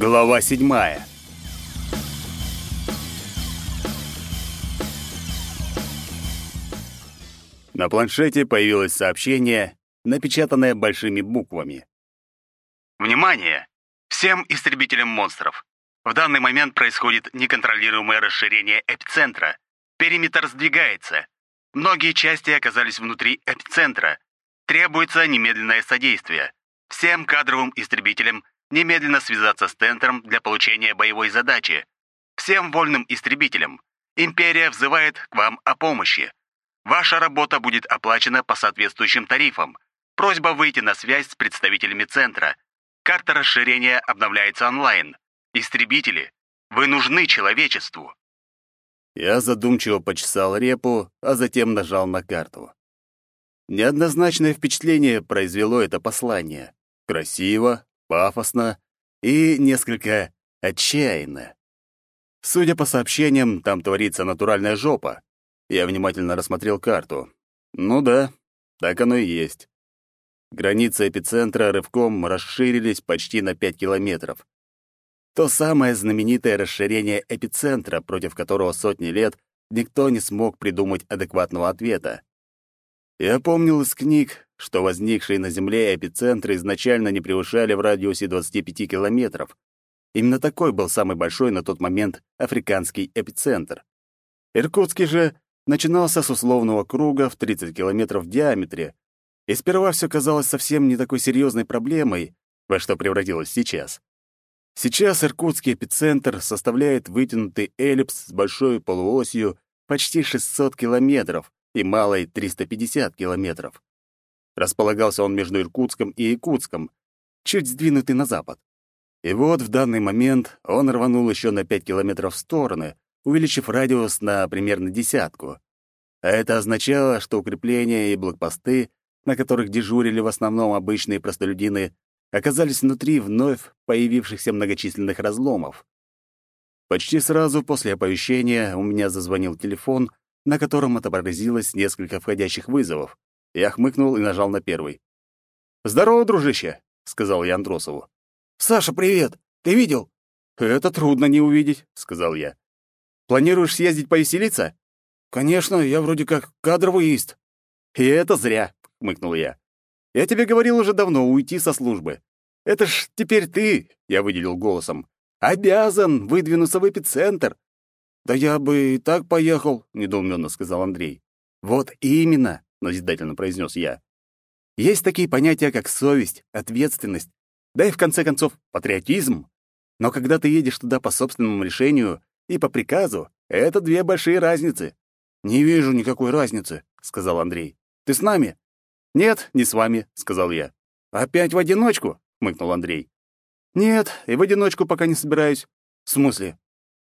Глава седьмая. На планшете появилось сообщение, напечатанное большими буквами. Внимание! Всем истребителям монстров! В данный момент происходит неконтролируемое расширение эпицентра. Периметр сдвигается. Многие части оказались внутри эпицентра. Требуется немедленное содействие. Всем кадровым истребителям немедленно связаться с центром для получения боевой задачи. Всем вольным истребителям. Империя взывает к вам о помощи. Ваша работа будет оплачена по соответствующим тарифам. Просьба выйти на связь с представителями центра. Карта расширения обновляется онлайн. Истребители, вы нужны человечеству. Я задумчиво почесал репу, а затем нажал на карту. Неоднозначное впечатление произвело это послание. Красиво, пафосно и несколько отчаянно. Судя по сообщениям, там творится натуральная жопа. Я внимательно рассмотрел карту. Ну да, так оно и есть. Границы эпицентра рывком расширились почти на 5 километров. То самое знаменитое расширение эпицентра, против которого сотни лет никто не смог придумать адекватного ответа. Я помнил из книг, что возникшие на Земле эпицентры изначально не превышали в радиусе 25 километров. Именно такой был самый большой на тот момент африканский эпицентр. Иркутский же начинался с условного круга в 30 километров в диаметре, и сперва все казалось совсем не такой серьезной проблемой, во что превратилось сейчас. Сейчас иркутский эпицентр составляет вытянутый эллипс с большой полуосью почти 600 километров, и малой 350 километров. Располагался он между Иркутском и Якутском, чуть сдвинутый на запад. И вот в данный момент он рванул еще на 5 километров в стороны, увеличив радиус на примерно десятку. А это означало, что укрепления и блокпосты, на которых дежурили в основном обычные простолюдины, оказались внутри вновь появившихся многочисленных разломов. Почти сразу после оповещения у меня зазвонил телефон, на котором отобразилось несколько входящих вызовов. Я хмыкнул и нажал на первый. «Здорово, дружище!» — сказал я Андросову. «Саша, привет! Ты видел?» «Это трудно не увидеть», — сказал я. «Планируешь съездить повеселиться?» «Конечно, я вроде как кадровый ист». «И это зря», — хмыкнул я. «Я тебе говорил уже давно уйти со службы. Это ж теперь ты», — я выделил голосом, — «обязан выдвинуться в эпицентр, «Да я бы и так поехал», — недоуменно сказал Андрей. «Вот именно», — назидательно произнес я. «Есть такие понятия, как совесть, ответственность, да и, в конце концов, патриотизм. Но когда ты едешь туда по собственному решению и по приказу, это две большие разницы». «Не вижу никакой разницы», — сказал Андрей. «Ты с нами?» «Нет, не с вами», — сказал я. «Опять в одиночку?» — хмыкнул Андрей. «Нет, и в одиночку пока не собираюсь». «В смысле?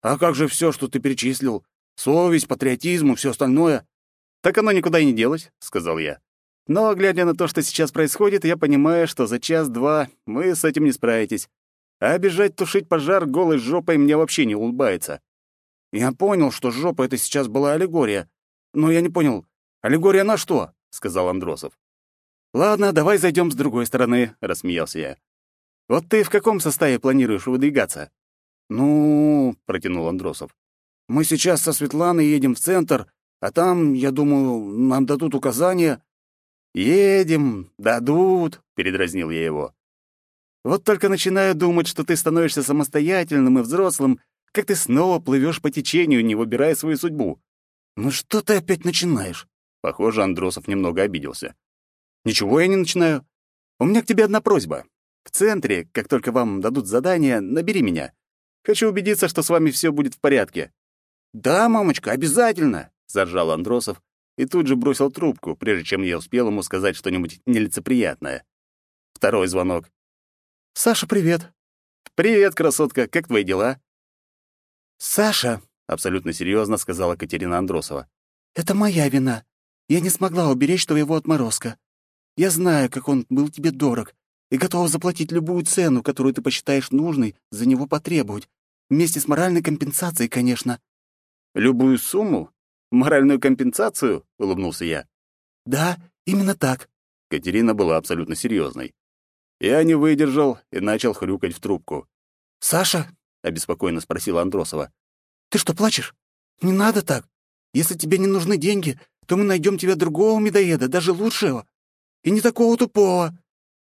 А как же все, что ты перечислил? Совесть, патриотизм и все остальное? Так оно никуда и не делось, сказал я. Но, глядя на то, что сейчас происходит, я понимаю, что за час-два вы с этим не справитесь. А бежать тушить пожар голой жопой мне вообще не улыбается. Я понял, что жопа — это сейчас была аллегория. Но я не понял, аллегория на что? — сказал Андросов. «Ладно, давай зайдем с другой стороны», — рассмеялся я. «Вот ты в каком составе планируешь выдвигаться?» «Ну...» — протянул Андросов. «Мы сейчас со Светланой едем в центр, а там, я думаю, нам дадут указания». «Едем, дадут», — передразнил я его. «Вот только начинаю думать, что ты становишься самостоятельным и взрослым, как ты снова плывешь по течению, не выбирая свою судьбу». «Ну что ты опять начинаешь?» Похоже, Андросов немного обиделся. «Ничего я не начинаю. У меня к тебе одна просьба. В центре, как только вам дадут задание, набери меня. Хочу убедиться, что с вами все будет в порядке». «Да, мамочка, обязательно!» — заржал Андросов и тут же бросил трубку, прежде чем я успел ему сказать что-нибудь нелицеприятное. Второй звонок. «Саша, привет!» «Привет, красотка! Как твои дела?» «Саша!» — абсолютно серьезно сказала Катерина Андросова. «Это моя вина. Я не смогла уберечь твоего отморозка. Я знаю, как он был тебе дорог, и готова заплатить любую цену, которую ты посчитаешь нужной, за него потребовать. Вместе с моральной компенсацией, конечно». «Любую сумму? Моральную компенсацию?» — улыбнулся я. «Да, именно так». Катерина была абсолютно серьезной. Я не выдержал и начал хрюкать в трубку. «Саша?» — обеспокоенно спросила Андросова. «Ты что, плачешь? Не надо так. Если тебе не нужны деньги, то мы найдем тебе другого медоеда, даже лучшего. И не такого тупого».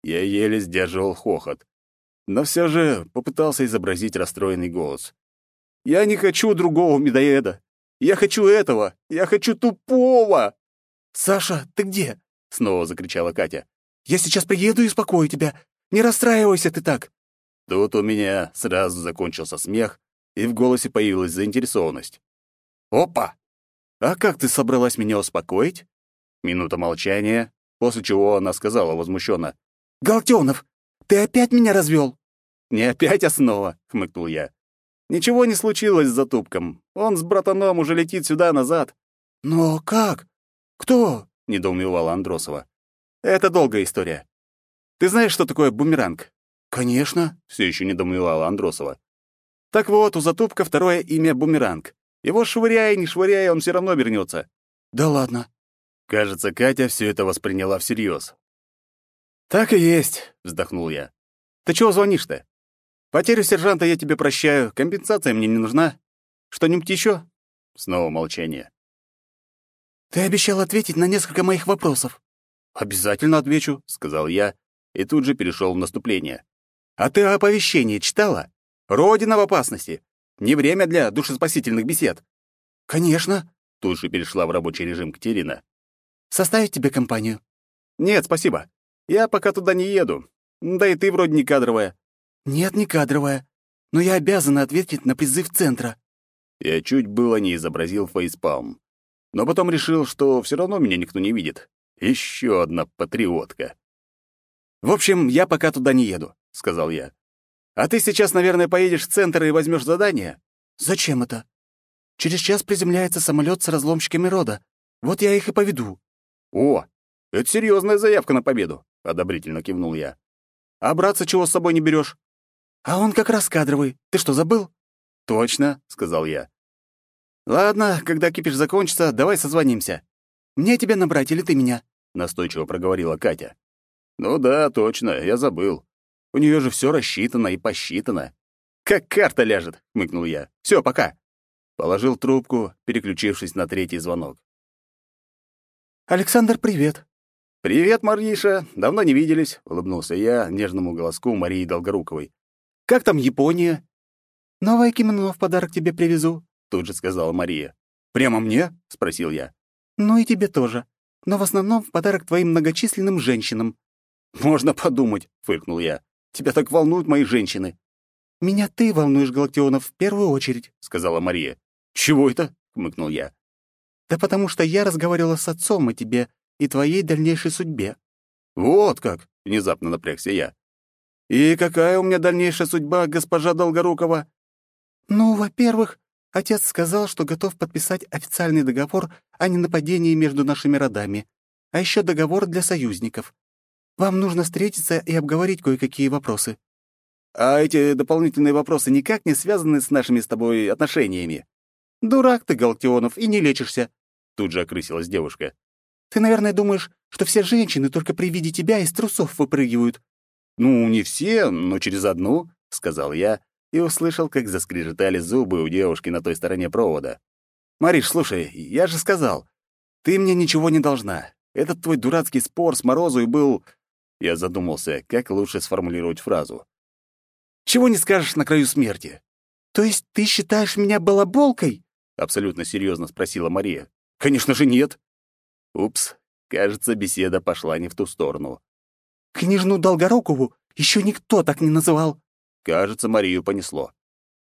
Я еле сдерживал хохот. Но все же попытался изобразить расстроенный голос. «Я не хочу другого медоеда. Я хочу этого. Я хочу тупого!» «Саша, ты где?» — снова закричала Катя. «Я сейчас приеду и успокою тебя. Не расстраивайся ты так!» Тут у меня сразу закончился смех, и в голосе появилась заинтересованность. «Опа! А как ты собралась меня успокоить?» Минута молчания, после чего она сказала возмущенно. «Галтёнов, ты опять меня развел?» «Не опять, а снова», — хмыкнул я. «Ничего не случилось с затупком. Он с братаном уже летит сюда назад». «Но как? Кто?» — недоумевала Андросова. «Это долгая история. Ты знаешь, что такое бумеранг?» «Конечно», — все еще недоумевала Андросова. «Так вот, у Затупка второе имя Бумеранг. Его швыряй, не швыряй, он все равно вернется. «Да ладно». Кажется, Катя все это восприняла всерьез. «Так и есть», — вздохнул я. «Ты чего звонишь-то? Потерю сержанта я тебе прощаю, компенсация мне не нужна. Что-нибудь еще?» Снова молчание. «Ты обещал ответить на несколько моих вопросов». «Обязательно отвечу», — сказал я, и тут же перешел в наступление. «А ты оповещение читала? Родина в опасности. Не время для душеспасительных бесед». «Конечно», — тут же перешла в рабочий режим Катерина. «Составить тебе компанию?» «Нет, спасибо. Я пока туда не еду. Да и ты вроде не кадровая». «Нет, не кадровая. Но я обязана ответить на призыв центра». Я чуть было не изобразил фейспалм. Но потом решил, что все равно меня никто не видит. Еще одна патриотка. «В общем, я пока туда не еду», — сказал я. «А ты сейчас, наверное, поедешь в центр и возьмешь задание?» «Зачем это? Через час приземляется самолет с разломщиками рода. Вот я их и поведу». «О, это серьезная заявка на победу», — одобрительно кивнул я. «А братца чего с собой не берешь? «А он как раз кадровый. Ты что, забыл?» «Точно», — сказал я. «Ладно, когда кипиш закончится, давай созвонимся». «Мне тебя набрать или ты меня?» — настойчиво проговорила Катя. «Ну да, точно, я забыл. У нее же все рассчитано и посчитано. Как карта ляжет», — хмыкнул я. Все, пока». Положил трубку, переключившись на третий звонок. «Александр, привет». «Привет, Мариша. Давно не виделись», — улыбнулся я нежному голоску Марии Долгоруковой. «Как там Япония?» «Новое кимоно в подарок тебе привезу», — тут же сказала Мария. «Прямо мне?» — спросил я. «Ну и тебе тоже. Но в основном в подарок твоим многочисленным женщинам». «Можно подумать», — фыркнул я. «Тебя так волнуют мои женщины». «Меня ты волнуешь, Галактионов, в первую очередь», — сказала Мария. «Чего это?» — хмыкнул я. «Да потому что я разговаривала с отцом о тебе и твоей дальнейшей судьбе». «Вот как!» — внезапно напрягся я. «И какая у меня дальнейшая судьба, госпожа Долгорукова?» «Ну, во-первых, отец сказал, что готов подписать официальный договор о ненападении между нашими родами, а еще договор для союзников. Вам нужно встретиться и обговорить кое-какие вопросы». «А эти дополнительные вопросы никак не связаны с нашими с тобой отношениями?» «Дурак ты, Галактионов, и не лечишься», — тут же окрысилась девушка. «Ты, наверное, думаешь, что все женщины только при виде тебя из трусов выпрыгивают». «Ну, не все, но через одну», — сказал я и услышал, как заскрежетали зубы у девушки на той стороне провода. «Мариш, слушай, я же сказал, ты мне ничего не должна. Этот твой дурацкий спор с Морозой был...» Я задумался, как лучше сформулировать фразу. «Чего не скажешь на краю смерти?» «То есть ты считаешь меня балаболкой?» — абсолютно серьезно спросила Мария. «Конечно же нет». Упс, кажется, беседа пошла не в ту сторону. «Княжну Долгорукову еще никто так не называл». Кажется, Марию понесло.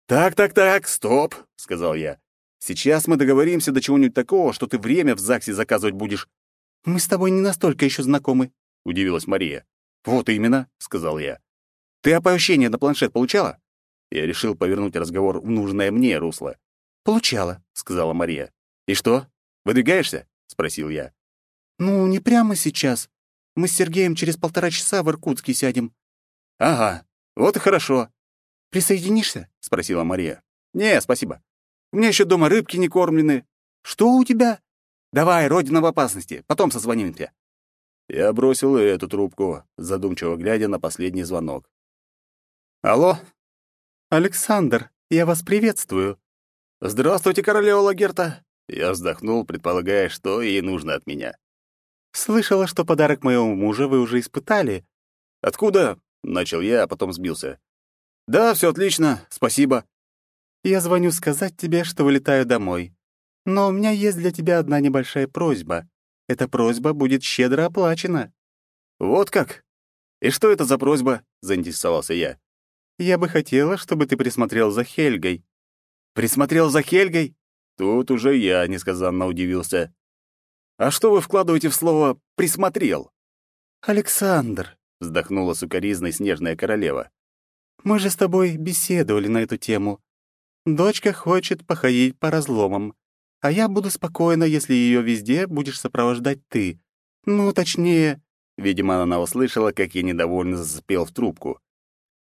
«Так-так-так, стоп», — сказал я. «Сейчас мы договоримся до чего-нибудь такого, что ты время в ЗАГСе заказывать будешь». «Мы с тобой не настолько еще знакомы», — удивилась Мария. «Вот именно», — сказал я. «Ты оповещение на планшет получала?» Я решил повернуть разговор в нужное мне русло. «Получала», — сказала Мария. «И что, выдвигаешься?» — спросил я. «Ну, не прямо сейчас. Мы с Сергеем через полтора часа в Иркутске сядем». «Ага, вот и хорошо». «Присоединишься?» — спросила Мария. «Не, спасибо. У меня еще дома рыбки не кормлены». «Что у тебя?» «Давай, родина в опасности, потом созвонимся». Я бросил эту трубку, задумчиво глядя на последний звонок. «Алло?» «Александр, я вас приветствую». «Здравствуйте, королева Лагерта!» Я вздохнул, предполагая, что ей нужно от меня. «Слышала, что подарок моего мужа вы уже испытали». «Откуда?» — начал я, а потом сбился. «Да, все отлично, спасибо». «Я звоню сказать тебе, что вылетаю домой. Но у меня есть для тебя одна небольшая просьба. Эта просьба будет щедро оплачена». «Вот как? И что это за просьба?» — заинтересовался я. «Я бы хотела, чтобы ты присмотрел за Хельгой». «Присмотрел за Хельгой?» Тут уже я несказанно удивился. «А что вы вкладываете в слово «присмотрел»?» «Александр», — вздохнула сукоризной снежная королева. «Мы же с тобой беседовали на эту тему. Дочка хочет походить по разломам, а я буду спокойна, если ее везде будешь сопровождать ты. Ну, точнее...» Видимо, она услышала, как я недовольно заспел в трубку.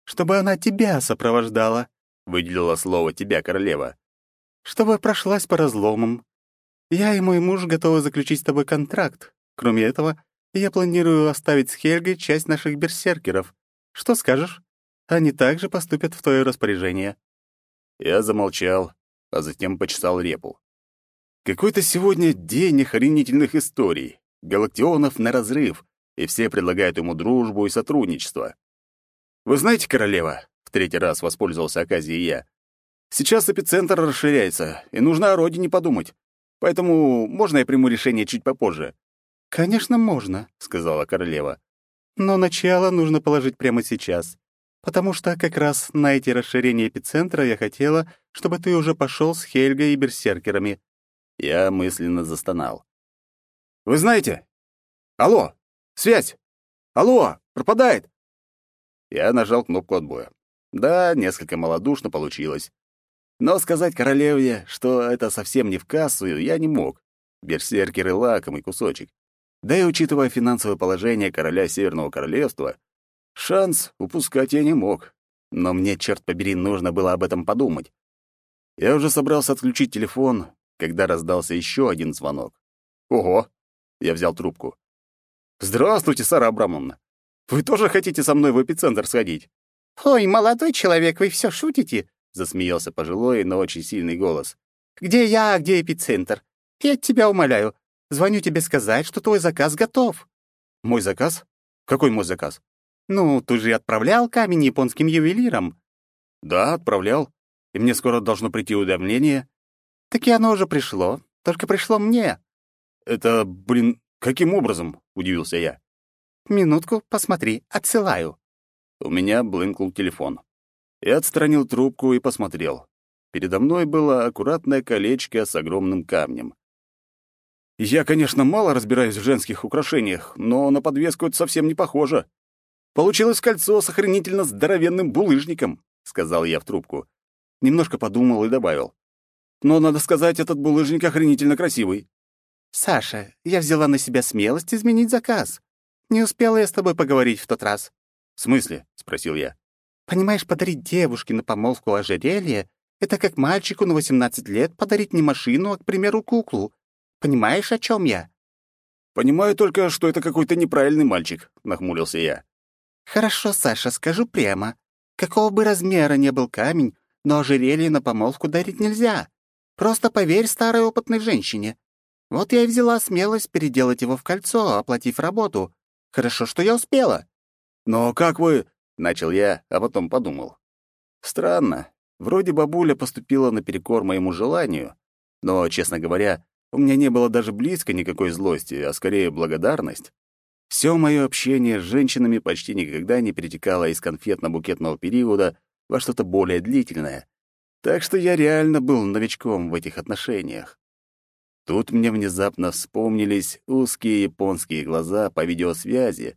«Чтобы она тебя сопровождала», — выделила слово «тебя, королева». «Чтобы прошлась по разломам. Я и мой муж готовы заключить с тобой контракт. Кроме этого, я планирую оставить с Хельгой часть наших берсеркеров. Что скажешь? Они также поступят в твое распоряжение». Я замолчал, а затем почесал репу. Какой-то сегодня день охренительных историй. Галактионов на разрыв, и все предлагают ему дружбу и сотрудничество. «Вы знаете, королева?» — в третий раз воспользовался оказией я. «Сейчас эпицентр расширяется, и нужно о родине подумать. Поэтому можно я приму решение чуть попозже?» «Конечно, можно», — сказала королева. «Но начало нужно положить прямо сейчас, потому что как раз на эти расширения эпицентра я хотела, чтобы ты уже пошел с Хельгой и берсеркерами. Я мысленно застонал. «Вы знаете? Алло! Связь! Алло! Пропадает!» Я нажал кнопку отбоя. Да, несколько малодушно получилось. Но сказать королеве, что это совсем не в кассу, я не мог. Берсеркеры — лакомый кусочек. Да и учитывая финансовое положение короля Северного Королевства, шанс упускать я не мог. Но мне, черт побери, нужно было об этом подумать. Я уже собрался отключить телефон, когда раздался еще один звонок. «Ого!» — я взял трубку. «Здравствуйте, Сара Абрамовна. Вы тоже хотите со мной в эпицентр сходить?» «Ой, молодой человек, вы все шутите?» — засмеялся пожилой, но очень сильный голос. «Где я, где эпицентр? Я тебя умоляю. Звоню тебе сказать, что твой заказ готов». «Мой заказ? Какой мой заказ?» «Ну, ты же отправлял камень японским ювелирам». «Да, отправлял. И мне скоро должно прийти уведомление. Так и оно уже пришло, только пришло мне. Это, блин, каким образом? удивился я. Минутку, посмотри, отсылаю. У меня блынкнул телефон. Я отстранил трубку и посмотрел. Передо мной было аккуратное колечко с огромным камнем. Я, конечно, мало разбираюсь в женских украшениях, но на подвеску это совсем не похоже. Получилось кольцо с охренительно здоровенным булыжником, сказал я в трубку. Немножко подумал и добавил. Но, надо сказать, этот булыжник охренительно красивый. «Саша, я взяла на себя смелость изменить заказ. Не успела я с тобой поговорить в тот раз». «В смысле?» — спросил я. «Понимаешь, подарить девушке на помолвку ожерелье — это как мальчику на 18 лет подарить не машину, а, к примеру, куклу. Понимаешь, о чем я?» «Понимаю только, что это какой-то неправильный мальчик», — нахмурился я. «Хорошо, Саша, скажу прямо. Какого бы размера ни был камень, но ожерелье на помолвку дарить нельзя. Просто поверь старой опытной женщине. Вот я и взяла смелость переделать его в кольцо, оплатив работу. Хорошо, что я успела. Но как вы... Начал я, а потом подумал. Странно. Вроде бабуля поступила наперекор моему желанию, но, честно говоря, у меня не было даже близко никакой злости, а скорее благодарность. Все мое общение с женщинами почти никогда не перетекало из конфетно-букетного периода во что-то более длительное. Так что я реально был новичком в этих отношениях. Тут мне внезапно вспомнились узкие японские глаза по видеосвязи,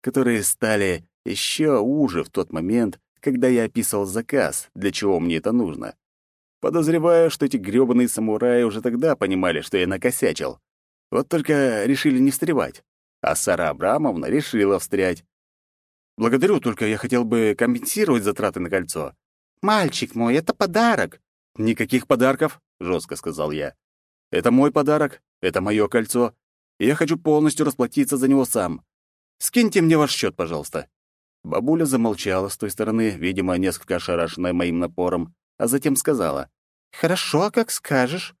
которые стали еще уже в тот момент, когда я описывал заказ, для чего мне это нужно. Подозреваю, что эти грёбаные самураи уже тогда понимали, что я накосячил. Вот только решили не встревать. А Сара Абрамовна решила встрять. Благодарю, только я хотел бы компенсировать затраты на кольцо. «Мальчик мой, это подарок!» «Никаких подарков», — жестко сказал я. «Это мой подарок, это мое кольцо, я хочу полностью расплатиться за него сам. Скиньте мне ваш счет, пожалуйста». Бабуля замолчала с той стороны, видимо, несколько ошарашенная моим напором, а затем сказала. «Хорошо, как скажешь».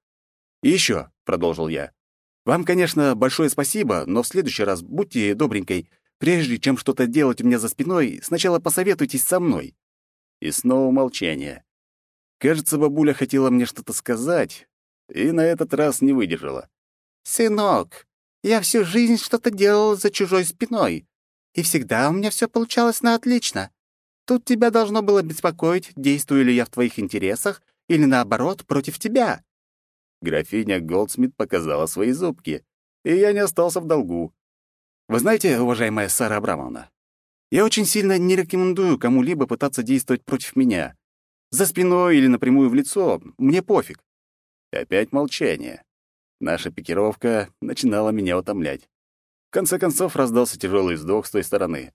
«И еще», — продолжил я, — «вам, конечно, большое спасибо, но в следующий раз будьте добренькой, прежде чем что-то делать у меня за спиной, сначала посоветуйтесь со мной». И снова молчание. Кажется, бабуля хотела мне что-то сказать, и на этот раз не выдержала. «Сынок, я всю жизнь что-то делал за чужой спиной, и всегда у меня все получалось на отлично. Тут тебя должно было беспокоить, действую ли я в твоих интересах или, наоборот, против тебя». Графиня Голдсмит показала свои зубки, и я не остался в долгу. «Вы знаете, уважаемая Сара Абрамовна, я очень сильно не рекомендую кому-либо пытаться действовать против меня. За спиной или напрямую в лицо, мне пофиг». Опять молчание. Наша пикировка начинала меня утомлять. Конце концов раздался тяжелый вздох с той стороны.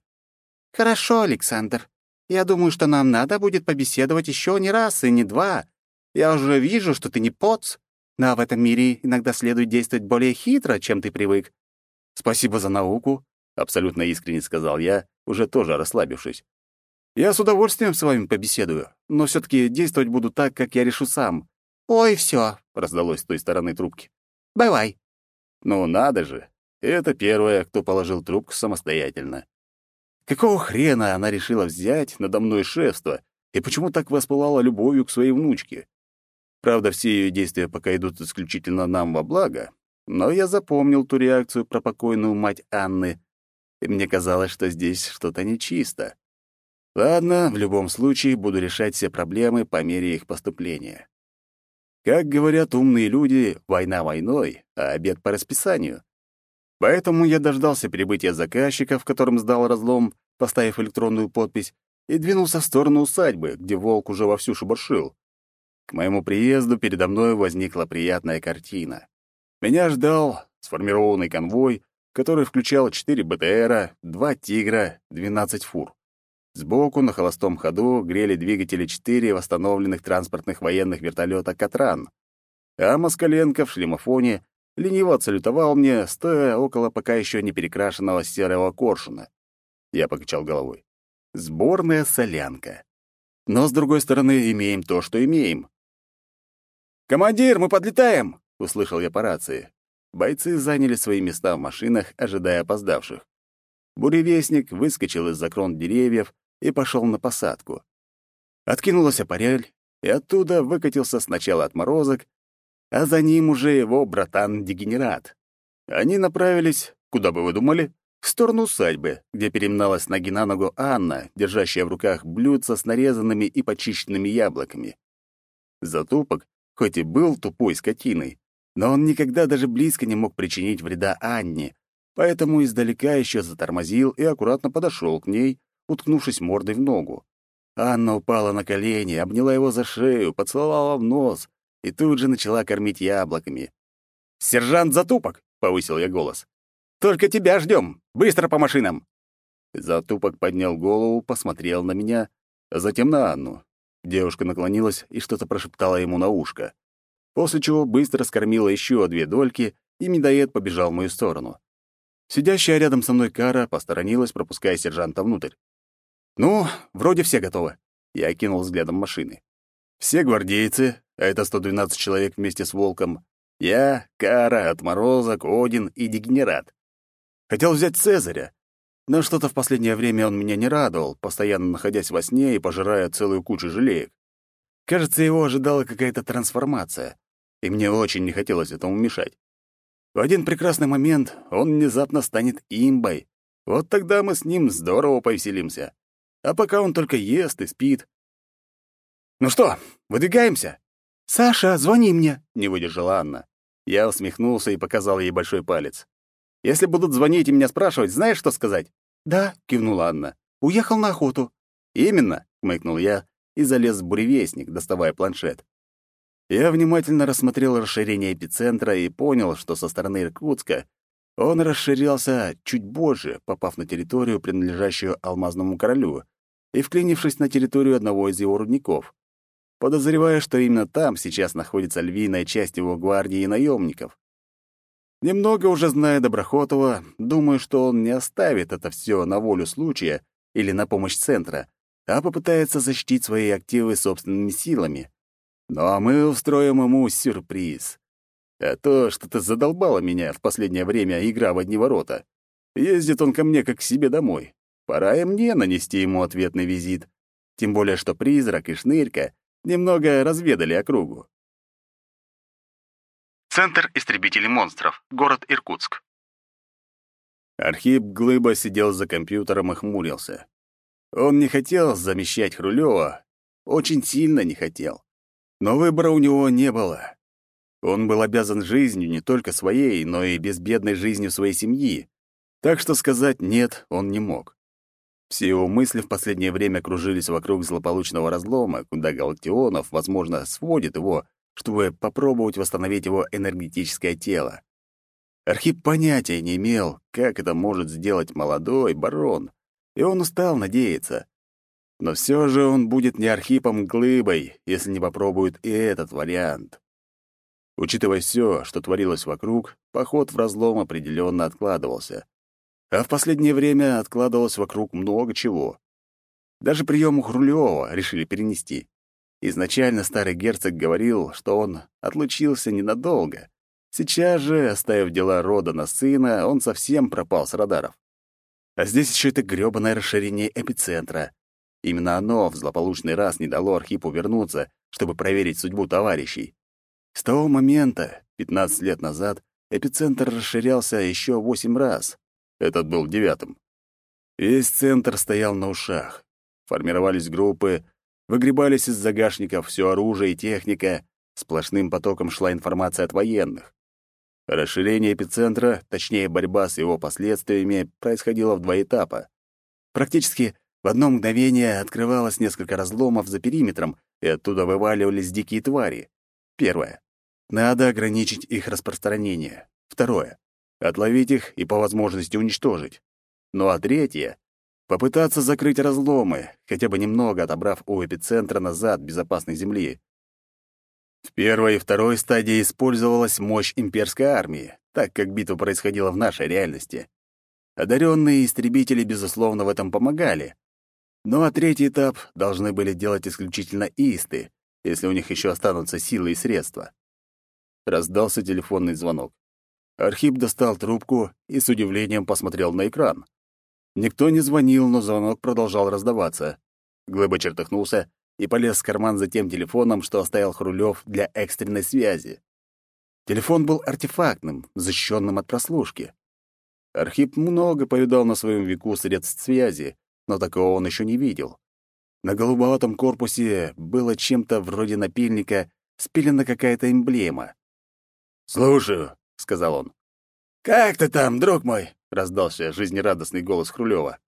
«Хорошо, Александр. Я думаю, что нам надо будет побеседовать еще не раз и не два. Я уже вижу, что ты не поц, но в этом мире иногда следует действовать более хитро, чем ты привык». «Спасибо за науку», — абсолютно искренне сказал я, уже тоже расслабившись. «Я с удовольствием с вами побеседую, но все таки действовать буду так, как я решу сам». «Ой, все, раздалось с той стороны трубки. «Бывай». «Ну надо же, это первая, кто положил трубку самостоятельно. Какого хрена она решила взять надо мной шефство и почему так воспылала любовью к своей внучке? Правда, все ее действия пока идут исключительно нам во благо, но я запомнил ту реакцию про покойную мать Анны, и мне казалось, что здесь что-то нечисто. Ладно, в любом случае буду решать все проблемы по мере их поступления. Как говорят умные люди, война войной, а обед по расписанию. Поэтому я дождался прибытия заказчика, в котором сдал разлом, поставив электронную подпись, и двинулся в сторону усадьбы, где волк уже вовсю шебуршил. К моему приезду передо мной возникла приятная картина. Меня ждал сформированный конвой, который включал 4 БТРа, 2 «Тигра», 12 фур. Сбоку на холостом ходу грели двигатели 4 восстановленных транспортных военных вертолета «Катран». А Москаленко в шлемофоне лениво отсалютовал мне, стоя около пока еще не перекрашенного серого коршуна. Я покачал головой. Сборная солянка. Но, с другой стороны, имеем то, что имеем. «Командир, мы подлетаем!» — услышал я по рации. Бойцы заняли свои места в машинах, ожидая опоздавших. Буревестник выскочил из-за крон деревьев и пошел на посадку. Откинулась аппарель, и оттуда выкатился сначала отморозок, а за ним уже его братан-дегенерат. Они направились, куда бы вы думали, в сторону усадьбы, где переминалась ноги на ногу Анна, держащая в руках блюдца с нарезанными и почищенными яблоками. Затупок, хоть и был тупой скотиной, но он никогда даже близко не мог причинить вреда Анне, поэтому издалека еще затормозил и аккуратно подошел к ней, уткнувшись мордой в ногу. Анна упала на колени, обняла его за шею, поцеловала в нос, и тут же начала кормить яблоками. «Сержант Затупок!» — повысил я голос. «Только тебя ждем! Быстро по машинам!» Затупок поднял голову, посмотрел на меня, а затем на Анну. Девушка наклонилась и что-то прошептала ему на ушко, после чего быстро скормила еще две дольки, и медоед побежал в мою сторону. Сидящая рядом со мной Кара посторонилась, пропуская сержанта внутрь. «Ну, вроде все готовы». Я окинул взглядом машины. Все гвардейцы, а это 112 человек вместе с Волком, я, Кара, Отморозок, Один и Дегенерат. Хотел взять Цезаря, но что-то в последнее время он меня не радовал, постоянно находясь во сне и пожирая целую кучу желеек. Кажется, его ожидала какая-то трансформация, и мне очень не хотелось этому мешать. В один прекрасный момент он внезапно станет имбой. Вот тогда мы с ним здорово повеселимся. А пока он только ест и спит, «Ну что, выдвигаемся?» «Саша, звони мне!» — не выдержала Анна. Я усмехнулся и показал ей большой палец. «Если будут звонить и меня спрашивать, знаешь, что сказать?» «Да», — кивнула Анна. «Уехал на охоту». «Именно», — хмыкнул я и залез в буревестник, доставая планшет. Я внимательно рассмотрел расширение эпицентра и понял, что со стороны Иркутска он расширялся чуть больше, попав на территорию, принадлежащую Алмазному королю, и вклинившись на территорию одного из его рудников подозревая, что именно там сейчас находится львиная часть его гвардии и наемников. Немного уже зная Доброхотова, думаю, что он не оставит это все на волю случая или на помощь центра, а попытается защитить свои активы собственными силами. Ну а мы устроим ему сюрприз. А то что-то задолбало меня в последнее время игра в одни ворота. Ездит он ко мне как к себе домой. Пора и мне нанести ему ответный визит. Тем более, что призрак и шнырька немного разведали округу. Центр истребителей монстров. Город Иркутск. Архип Глыба сидел за компьютером и хмурился. Он не хотел замещать Хрулёва, очень сильно не хотел. Но выбора у него не было. Он был обязан жизнью не только своей, но и безбедной жизнью своей семьи. Так что сказать «нет» он не мог. Все его мысли в последнее время кружились вокруг злополучного разлома, куда Галтионов, возможно, сводит его, чтобы попробовать восстановить его энергетическое тело. Архип понятия не имел, как это может сделать молодой барон, и он устал надеяться. Но все же он будет не Архипом Глыбой, если не попробует и этот вариант. Учитывая все, что творилось вокруг, поход в разлом определенно откладывался. А в последнее время откладывалось вокруг много чего. Даже прием у Хрулева решили перенести. Изначально старый герцог говорил, что он отлучился ненадолго. Сейчас же, оставив дела рода на сына, он совсем пропал с радаров. А здесь еще это грёбаное расширение эпицентра. Именно оно в злополучный раз не дало Архипу вернуться, чтобы проверить судьбу товарищей. С того момента, 15 лет назад, эпицентр расширялся еще восемь раз. Этот был девятым. Весь центр стоял на ушах. Формировались группы, выгребались из загашников все оружие и техника, сплошным потоком шла информация от военных. Расширение эпицентра, точнее борьба с его последствиями, происходило в два этапа. Практически в одно мгновение открывалось несколько разломов за периметром, и оттуда вываливались дикие твари. Первое. Надо ограничить их распространение. Второе. Отловить их и по возможности уничтожить. Ну а третье — попытаться закрыть разломы, хотя бы немного отобрав у эпицентра назад безопасной земли. В первой и второй стадии использовалась мощь имперской армии, так как битва происходила в нашей реальности. Одаренные истребители, безусловно, в этом помогали. Ну а третий этап должны были делать исключительно исты, если у них еще останутся силы и средства. Раздался телефонный звонок. Архип достал трубку и с удивлением посмотрел на экран. Никто не звонил, но звонок продолжал раздаваться. Глыба чертыхнулся и полез в карман за тем телефоном, что оставил Хрулев для экстренной связи. Телефон был артефактным, защищенным от прослушки. Архип много повидал на своем веку средств связи, но такого он еще не видел. На голубоватом корпусе было чем-то вроде напильника спилена какая-то эмблема. «Слушаю», — сказал он. «Как ты там, друг мой?» — раздался жизнерадостный голос Хрулева.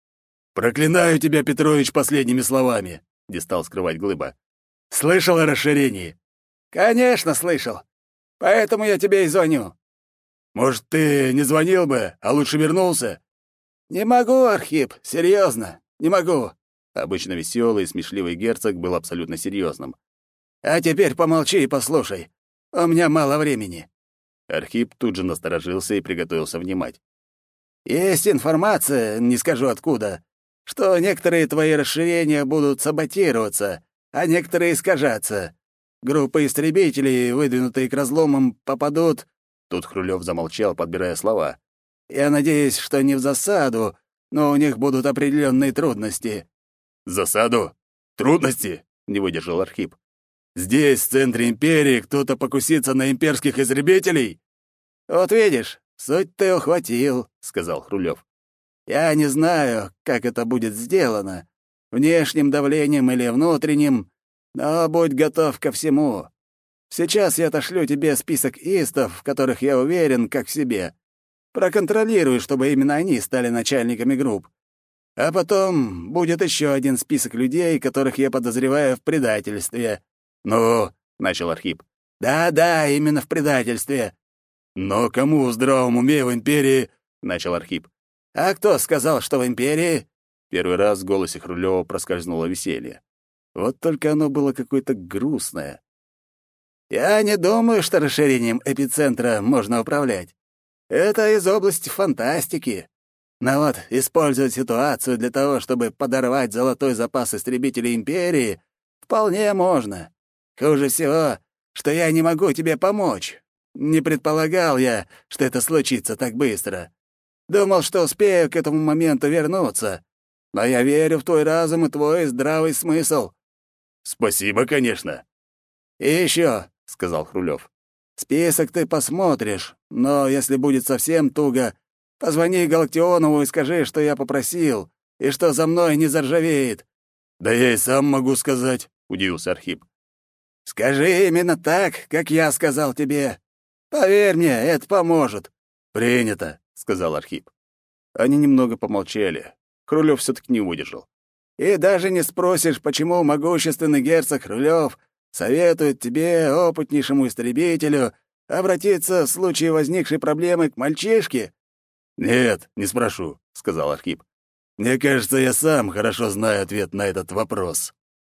«Проклинаю тебя, Петрович, последними словами. — не стал скрывать Глыба. «Слышал о расширении?» «Конечно, слышал. Поэтому я тебе и звоню». «Может, ты не звонил бы, а лучше вернулся?» «Не могу, Архип, серьезно, не могу». Обычно веселый и смешливый герцог был абсолютно серьезным. «А теперь помолчи и послушай. У меня мало времени». Архип тут же насторожился и приготовился внимать. «Есть информация, не скажу откуда, что некоторые твои расширения будут саботироваться, а некоторые искажаться. Группы истребителей, выдвинутые к разломам, попадут...» Тут Хрулев замолчал, подбирая слова. «Я надеюсь, что не в засаду, но у них будут определенные трудности». «Засаду? Трудности?» — не выдержал Архип. «Здесь, в центре империи, кто-то покусится на имперских истребителей?» «Вот видишь, суть ты ухватил», — сказал Хрулев. Я не знаю, как это будет сделано, внешним давлением или внутренним, но будь готов ко всему. Сейчас я отошлю тебе список истов, в которых я уверен, как в себе. Проконтролируй, чтобы именно они стали начальниками групп. А потом будет еще один список людей, которых я подозреваю в предательстве. Ну, начал Архип. Да-да, именно в предательстве. Но кому в здравом уме в империи, начал Архип. «А кто сказал, что в Империи?» Первый раз в голосе Хрулёва проскользнуло веселье. Вот только оно было какое-то грустное. «Я не думаю, что расширением эпицентра можно управлять. Это из области фантастики. Но вот использовать ситуацию для того, чтобы подорвать золотой запас истребителей Империи, вполне можно. Хуже всего, что я не могу тебе помочь. Не предполагал я, что это случится так быстро. Думал, что успею к этому моменту вернуться. Но я верю в твой разум и твой здравый смысл. Спасибо, конечно. И еще, сказал Хрулев. Список ты посмотришь, но если будет совсем туго, позвони Галактионову и скажи, что я попросил, и что за мной не заржавеет. Да я и сам могу сказать, удивился Архип. Скажи именно так, как я сказал тебе. Поверь мне, это поможет. Принято, сказал Архип. Они немного помолчали. Хрулев все таки не выдержал. И даже не спросишь, почему могущественный герцог Хрулев советует тебе, опытнейшему истребителю, обратиться в случае возникшей проблемы к мальчишке? Нет, не спрошу, сказал Архип. Мне кажется, я сам хорошо знаю ответ на этот вопрос.